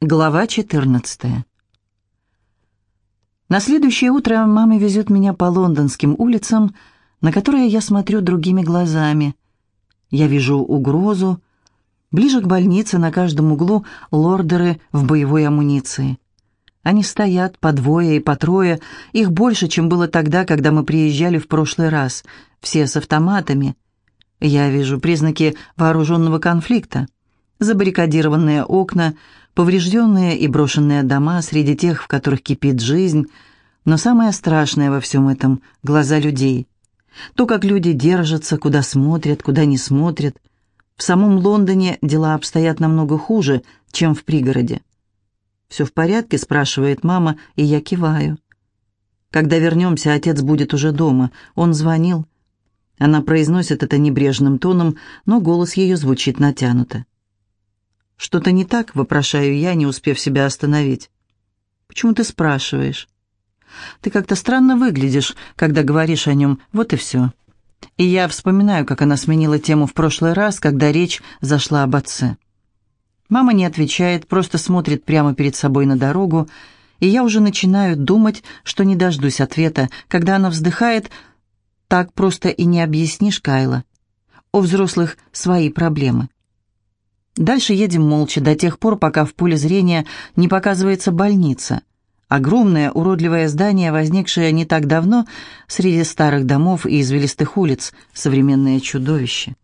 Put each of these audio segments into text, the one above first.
Глава 14 На следующее утро мама везет меня по лондонским улицам, на которые я смотрю другими глазами. Я вижу угрозу. Ближе к больнице на каждом углу лордеры в боевой амуниции. Они стоят по двое и по трое, их больше, чем было тогда, когда мы приезжали в прошлый раз, все с автоматами. Я вижу признаки вооруженного конфликта. Забаррикадированные окна — поврежденные и брошенные дома среди тех, в которых кипит жизнь, но самое страшное во всем этом — глаза людей. То, как люди держатся, куда смотрят, куда не смотрят. В самом Лондоне дела обстоят намного хуже, чем в пригороде. «Все в порядке?» — спрашивает мама, и я киваю. «Когда вернемся, отец будет уже дома. Он звонил». Она произносит это небрежным тоном, но голос ее звучит натянуто. «Что-то не так?» — вопрошаю я, не успев себя остановить. «Почему ты спрашиваешь?» «Ты как-то странно выглядишь, когда говоришь о нем, вот и все». И я вспоминаю, как она сменила тему в прошлый раз, когда речь зашла об отце. Мама не отвечает, просто смотрит прямо перед собой на дорогу, и я уже начинаю думать, что не дождусь ответа, когда она вздыхает «Так просто и не объяснишь, Кайла. У взрослых свои проблемы». Дальше едем молча до тех пор, пока в поле зрения не показывается больница. Огромное уродливое здание, возникшее не так давно среди старых домов и извилистых улиц, современное чудовище.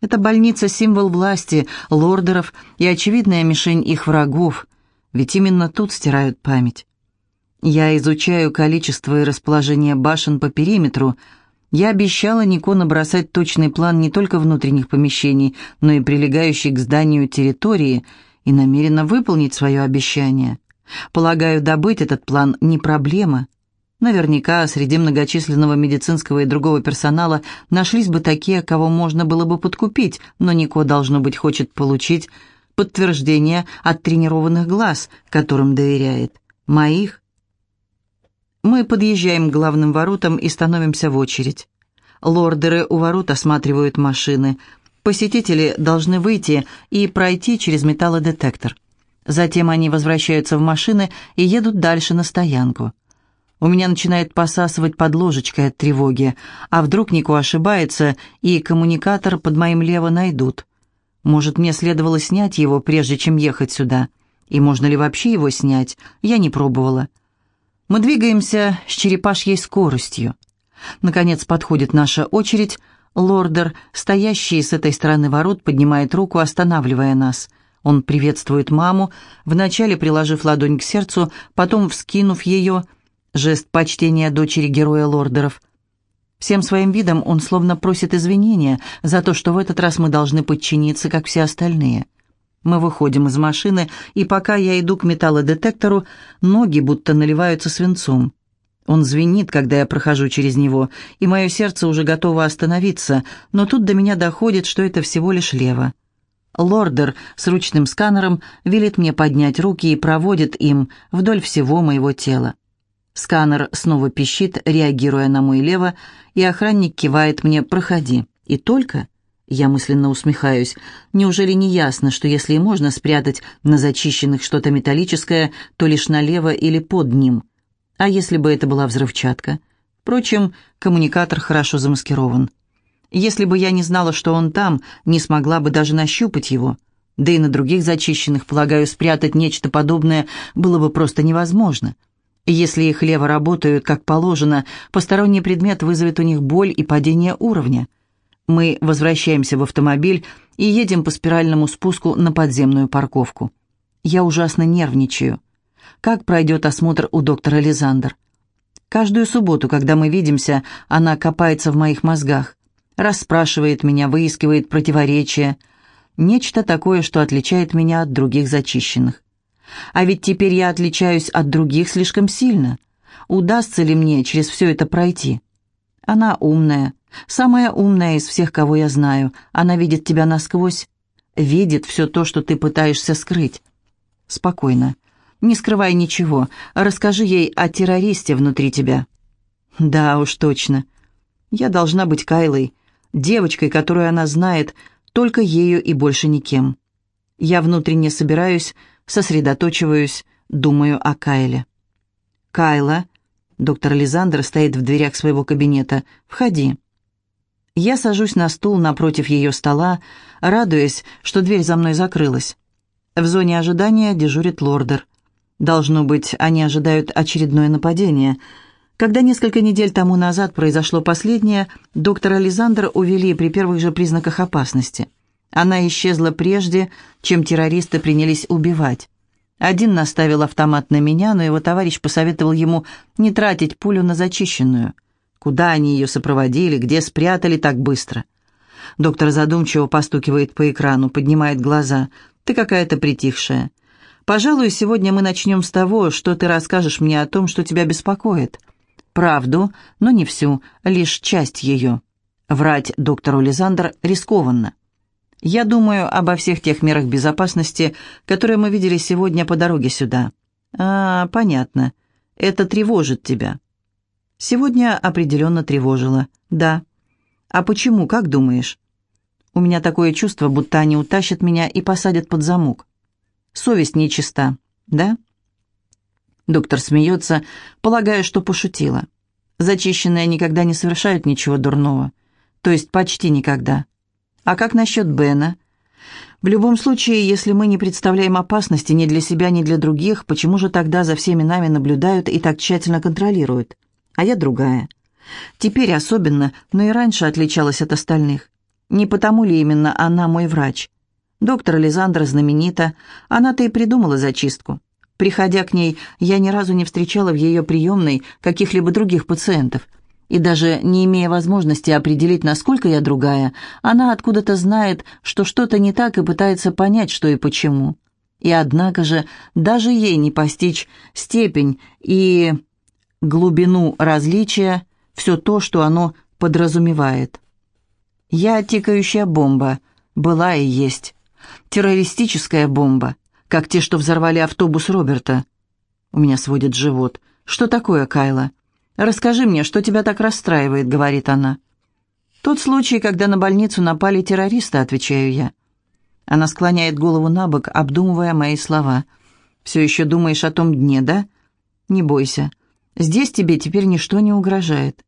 Это больница – символ власти, лордеров и очевидная мишень их врагов, ведь именно тут стирают память. Я изучаю количество и расположение башен по периметру – я обещала Нико набросать точный план не только внутренних помещений, но и прилегающей к зданию территории, и намерена выполнить свое обещание. Полагаю, добыть этот план не проблема. Наверняка среди многочисленного медицинского и другого персонала нашлись бы такие, кого можно было бы подкупить, но Нико, должно быть, хочет получить подтверждение от тренированных глаз, которым доверяет. Моих мы подъезжаем к главным воротам и становимся в очередь. Лордеры у ворот осматривают машины. Посетители должны выйти и пройти через металлодетектор. Затем они возвращаются в машины и едут дальше на стоянку. У меня начинает посасывать под ложечкой от тревоги, а вдруг Нико ошибается, и коммуникатор под моим лево найдут. Может, мне следовало снять его, прежде чем ехать сюда? И можно ли вообще его снять? Я не пробовала. Мы двигаемся с черепашьей скоростью. Наконец подходит наша очередь. Лордер, стоящий с этой стороны ворот, поднимает руку, останавливая нас. Он приветствует маму, вначале приложив ладонь к сердцу, потом вскинув ее, жест почтения дочери героя лордеров. Всем своим видом он словно просит извинения за то, что в этот раз мы должны подчиниться, как все остальные. Мы выходим из машины, и пока я иду к металлодетектору, ноги будто наливаются свинцом. Он звенит, когда я прохожу через него, и мое сердце уже готово остановиться, но тут до меня доходит, что это всего лишь лево. Лордер с ручным сканером велит мне поднять руки и проводит им вдоль всего моего тела. Сканер снова пищит, реагируя на мой лево, и охранник кивает мне «проходи». И только я мысленно усмехаюсь. Неужели не ясно, что если и можно спрятать на зачищенных что-то металлическое, то лишь налево или под ним? А если бы это была взрывчатка? Впрочем, коммуникатор хорошо замаскирован. Если бы я не знала, что он там, не смогла бы даже нащупать его. Да и на других зачищенных, полагаю, спрятать нечто подобное было бы просто невозможно. Если их лево работают как положено, посторонний предмет вызовет у них боль и падение уровня – мы возвращаемся в автомобиль и едем по спиральному спуску на подземную парковку. Я ужасно нервничаю. Как пройдет осмотр у доктора Лизандр? Каждую субботу, когда мы видимся, она копается в моих мозгах, расспрашивает меня, выискивает противоречия. Нечто такое, что отличает меня от других зачищенных. А ведь теперь я отличаюсь от других слишком сильно. Удастся ли мне через все это пройти? Она умная, Самая умная из всех, кого я знаю. Она видит тебя насквозь, видит все то, что ты пытаешься скрыть. Спокойно. Не скрывай ничего. Расскажи ей о террористе внутри тебя. Да уж точно. Я должна быть Кайлой, девочкой, которую она знает, только ею и больше никем. Я внутренне собираюсь сосредоточиваюсь, думаю о Кайле. «Кайла», доктор Лизандр стоит в дверях своего кабинета, «входи». Я сажусь на стул напротив ее стола, радуясь, что дверь за мной закрылась. В зоне ожидания дежурит лордер. Должно быть, они ожидают очередное нападение. Когда несколько недель тому назад произошло последнее, доктора Лизандр увели при первых же признаках опасности. Она исчезла прежде, чем террористы принялись убивать. Один наставил автомат на меня, но его товарищ посоветовал ему не тратить пулю на зачищенную – Куда они ее сопроводили, где спрятали так быстро? Доктор задумчиво постукивает по экрану, поднимает глаза. «Ты какая-то притихшая. Пожалуй, сегодня мы начнем с того, что ты расскажешь мне о том, что тебя беспокоит. Правду, но не всю, лишь часть ее. Врать доктору Лизандр рискованно. Я думаю обо всех тех мерах безопасности, которые мы видели сегодня по дороге сюда. А, понятно. Это тревожит тебя. Сегодня определенно тревожило. Да. А почему, как думаешь? У меня такое чувство, будто они утащат меня и посадят под замок. Совесть нечиста, да? Доктор смеется, полагая, что пошутила. Зачищенные никогда не совершают ничего дурного. То есть почти никогда. А как насчет Бена? В любом случае, если мы не представляем опасности ни для себя, ни для других, почему же тогда за всеми нами наблюдают и так тщательно контролируют? А я другая. Теперь особенно, но и раньше отличалась от остальных. Не потому ли именно она мой врач? Доктор Ализандра знаменита, она-то и придумала зачистку. Приходя к ней, я ни разу не встречала в ее приемной каких-либо других пациентов. И даже не имея возможности определить, насколько я другая, она откуда-то знает, что что-то не так и пытается понять, что и почему. И однако же даже ей не постичь степень и глубину различия, все то, что оно подразумевает. Я тикающая бомба, была и есть. Террористическая бомба, как те, что взорвали автобус Роберта. У меня сводит живот. «Что такое, Кайла?» «Расскажи мне, что тебя так расстраивает», — говорит она. «Тот случай, когда на больницу напали террористы», — отвечаю я. Она склоняет голову на бок, обдумывая мои слова. «Все еще думаешь о том дне, да?» «Не бойся. Здесь тебе теперь ничто не угрожает.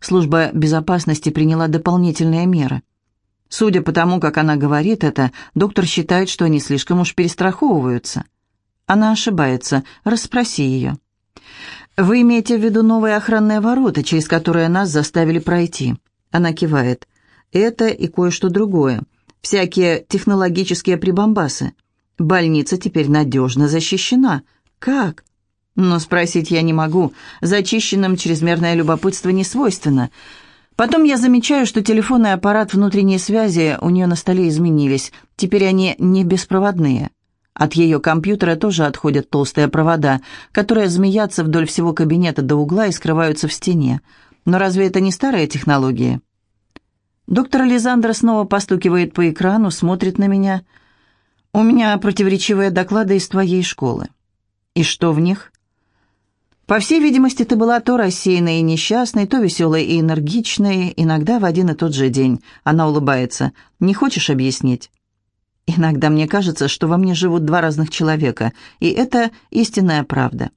Служба безопасности приняла дополнительные меры. Судя по тому, как она говорит это, доктор считает, что они слишком уж перестраховываются. Она ошибается. Расспроси ее. «Вы имеете в виду новые охранные ворота, через которые нас заставили пройти?» Она кивает. «Это и кое-что другое. Всякие технологические прибамбасы. Больница теперь надежно защищена. Как?» Но спросить я не могу. Зачищенным чрезмерное любопытство не свойственно. Потом я замечаю, что телефонный аппарат внутренней связи у нее на столе изменились. Теперь они не беспроводные. От ее компьютера тоже отходят толстые провода, которые змеятся вдоль всего кабинета до угла и скрываются в стене. Но разве это не старая технология? Доктор Ализандра снова постукивает по экрану, смотрит на меня. «У меня противоречивые доклады из твоей школы». «И что в них?» По всей видимости, ты была то рассеянной и несчастной, то веселой и энергичной, иногда в один и тот же день. Она улыбается. Не хочешь объяснить? Иногда мне кажется, что во мне живут два разных человека, и это истинная правда.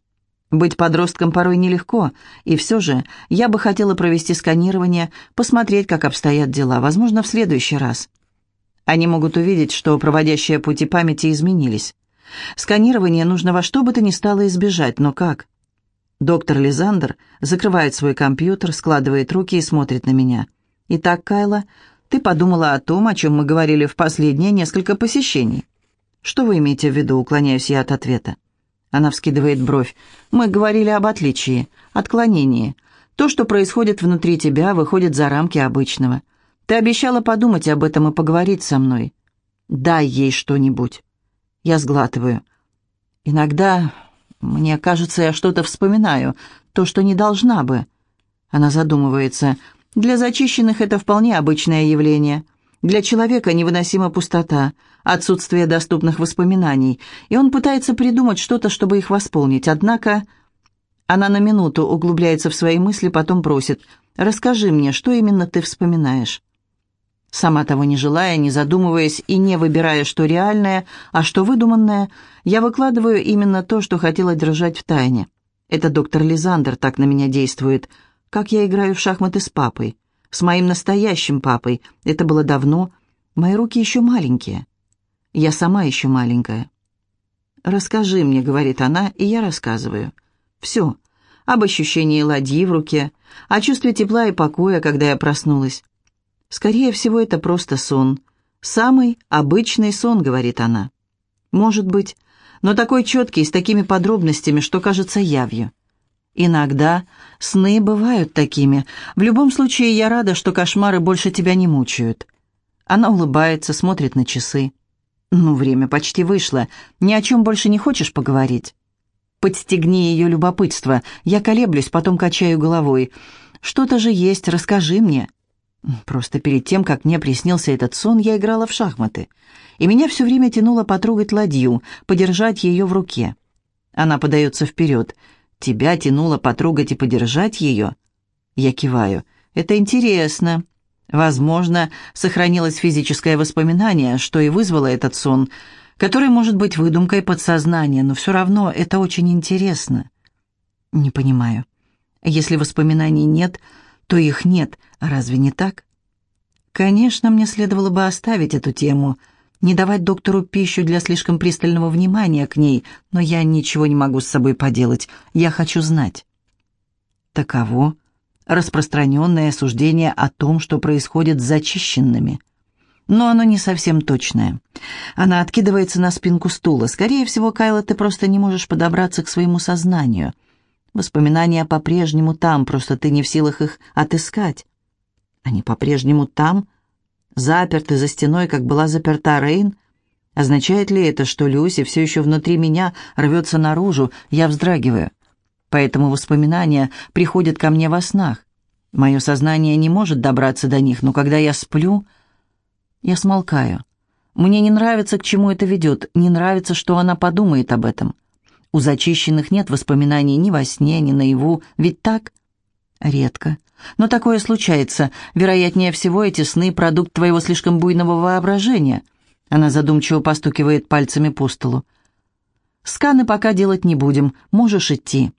Быть подростком порой нелегко, и все же я бы хотела провести сканирование, посмотреть, как обстоят дела, возможно, в следующий раз. Они могут увидеть, что проводящие пути памяти изменились. Сканирование нужно во что бы то ни стало избежать, но как? Доктор Лизандр закрывает свой компьютер, складывает руки и смотрит на меня. «Итак, Кайла, ты подумала о том, о чем мы говорили в последние несколько посещений». «Что вы имеете в виду?» — уклоняюсь я от ответа. Она вскидывает бровь. «Мы говорили об отличии, отклонении. То, что происходит внутри тебя, выходит за рамки обычного. Ты обещала подумать об этом и поговорить со мной. Дай ей что-нибудь». Я сглатываю. «Иногда мне кажется, я что-то вспоминаю, то, что не должна бы. Она задумывается. Для зачищенных это вполне обычное явление. Для человека невыносима пустота, отсутствие доступных воспоминаний, и он пытается придумать что-то, чтобы их восполнить. Однако она на минуту углубляется в свои мысли, потом просит, «Расскажи мне, что именно ты вспоминаешь?» Сама того не желая, не задумываясь и не выбирая, что реальное, а что выдуманное, я выкладываю именно то, что хотела держать в тайне. Это доктор Лизандер так на меня действует. Как я играю в шахматы с папой. С моим настоящим папой. Это было давно. Мои руки еще маленькие. Я сама еще маленькая. «Расскажи мне», — говорит она, и я рассказываю. «Все. Об ощущении ладьи в руке, о чувстве тепла и покоя, когда я проснулась. Скорее всего, это просто сон. Самый обычный сон, говорит она. Может быть, но такой четкий, с такими подробностями, что кажется явью. Иногда сны бывают такими. В любом случае, я рада, что кошмары больше тебя не мучают. Она улыбается, смотрит на часы. Ну, время почти вышло. Ни о чем больше не хочешь поговорить? Подстегни ее любопытство. Я колеблюсь, потом качаю головой. Что-то же есть, расскажи мне. Просто перед тем, как мне приснился этот сон, я играла в шахматы, и меня все время тянуло потрогать ладью, подержать ее в руке. Она подается вперед. «Тебя тянуло потрогать и подержать ее?» Я киваю. «Это интересно». Возможно, сохранилось физическое воспоминание, что и вызвало этот сон, который может быть выдумкой подсознания, но все равно это очень интересно. Не понимаю. Если воспоминаний нет, то их нет, разве не так? Конечно, мне следовало бы оставить эту тему, не давать доктору пищу для слишком пристального внимания к ней, но я ничего не могу с собой поделать, я хочу знать. Таково распространенное суждение о том, что происходит с зачищенными. Но оно не совсем точное. Она откидывается на спинку стула. Скорее всего, Кайла, ты просто не можешь подобраться к своему сознанию — Воспоминания по-прежнему там, просто ты не в силах их отыскать. Они по-прежнему там, заперты за стеной, как была заперта Рейн. Означает ли это, что Люси все еще внутри меня рвется наружу, я вздрагиваю? Поэтому воспоминания приходят ко мне во снах. Мое сознание не может добраться до них, но когда я сплю, я смолкаю. Мне не нравится, к чему это ведет, не нравится, что она подумает об этом. У зачищенных нет воспоминаний ни во сне, ни наяву, ведь так? Редко. Но такое случается. Вероятнее всего, эти сны — продукт твоего слишком буйного воображения. Она задумчиво постукивает пальцами по столу. Сканы пока делать не будем, можешь идти.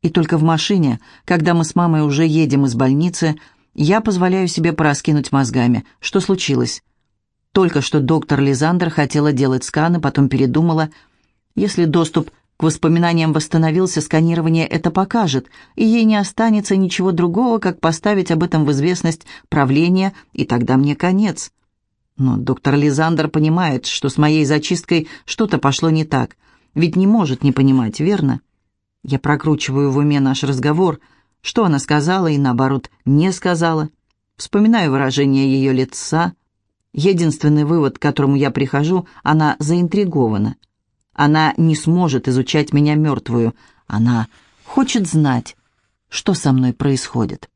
И только в машине, когда мы с мамой уже едем из больницы, я позволяю себе пораскинуть мозгами. Что случилось? Только что доктор Лизандер хотела делать сканы, потом передумала. Если доступ к воспоминаниям восстановился, сканирование это покажет, и ей не останется ничего другого, как поставить об этом в известность правления, и тогда мне конец. Но доктор Лизандр понимает, что с моей зачисткой что-то пошло не так, ведь не может не понимать, верно? Я прокручиваю в уме наш разговор, что она сказала и, наоборот, не сказала. Вспоминаю выражение ее лица. Единственный вывод, к которому я прихожу, она заинтригована – она не сможет изучать меня мертвую. Она хочет знать, что со мной происходит.